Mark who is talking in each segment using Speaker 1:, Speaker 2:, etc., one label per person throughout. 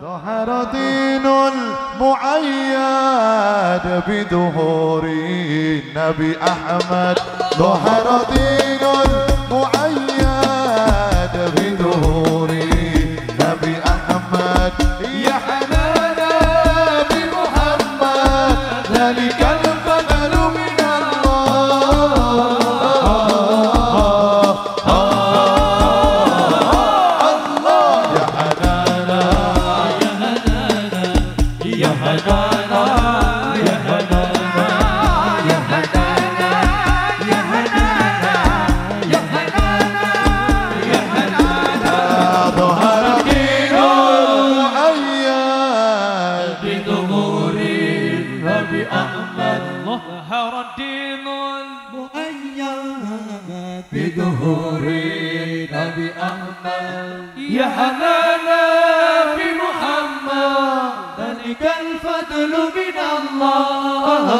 Speaker 1: ظهر دين المعيد بدهور النبي أحمد. ظهر دين ظهوري نبي أحمد يا حلانا بمحمد ذلك الفضل من الله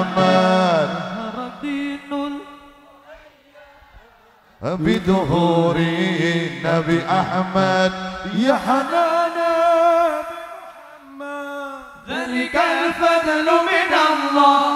Speaker 1: محمد.
Speaker 2: بدهور النبي أحمد. يا حنان محمد ذلك الفضل من الله.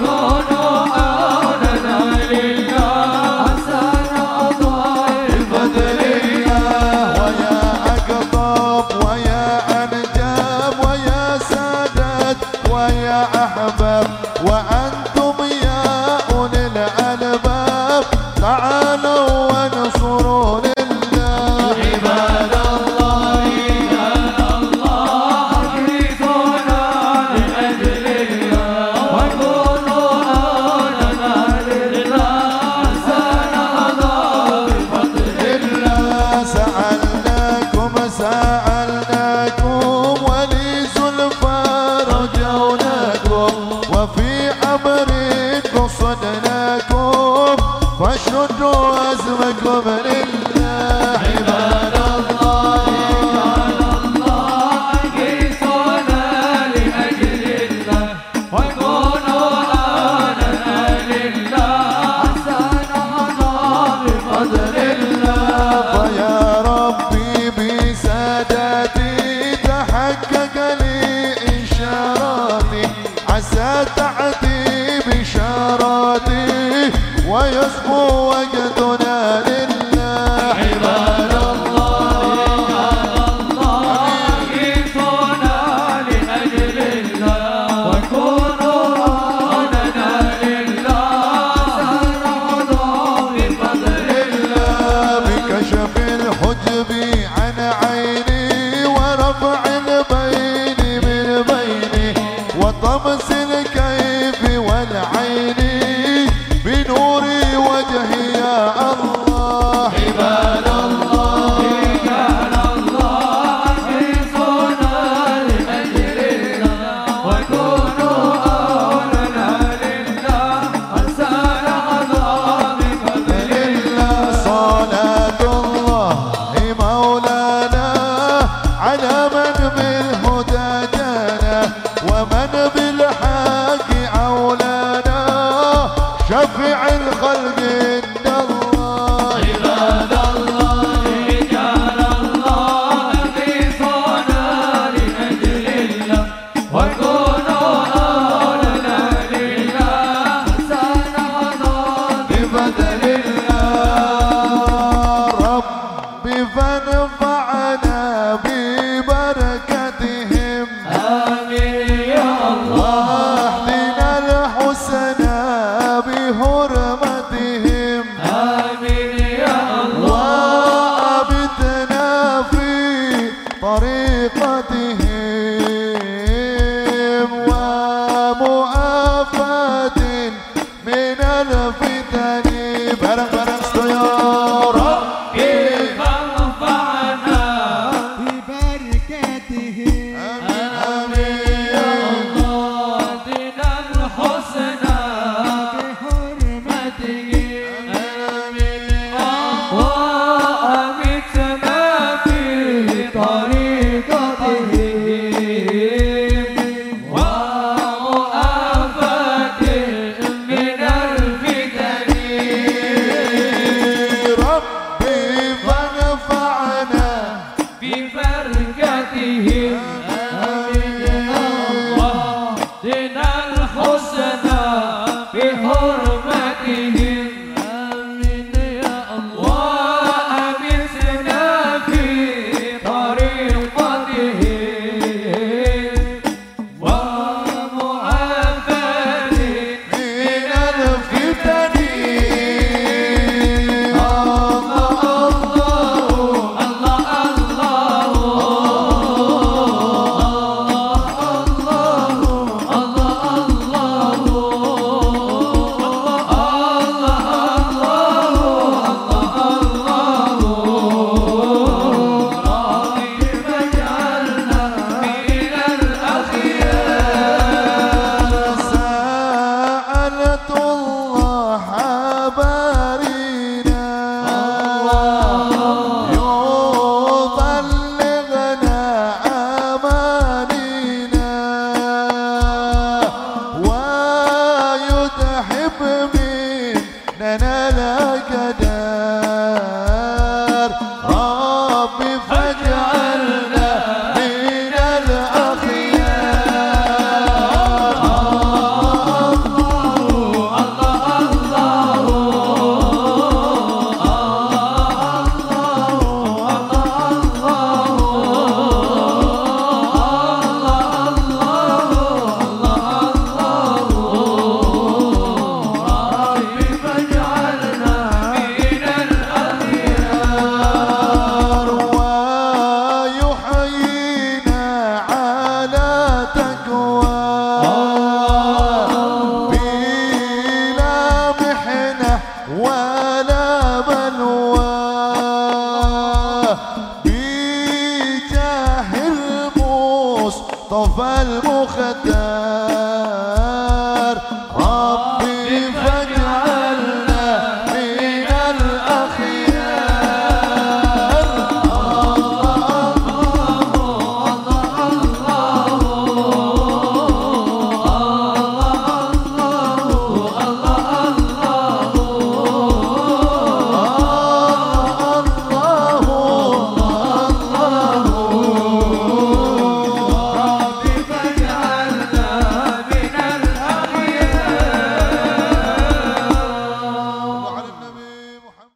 Speaker 3: Lord. وفي أمركم صدناكم فاشردوا
Speaker 1: أزمكم لي.
Speaker 4: levando
Speaker 3: eu
Speaker 1: vou دنا الحسنى بحرمتهم
Speaker 3: المصطفى المختار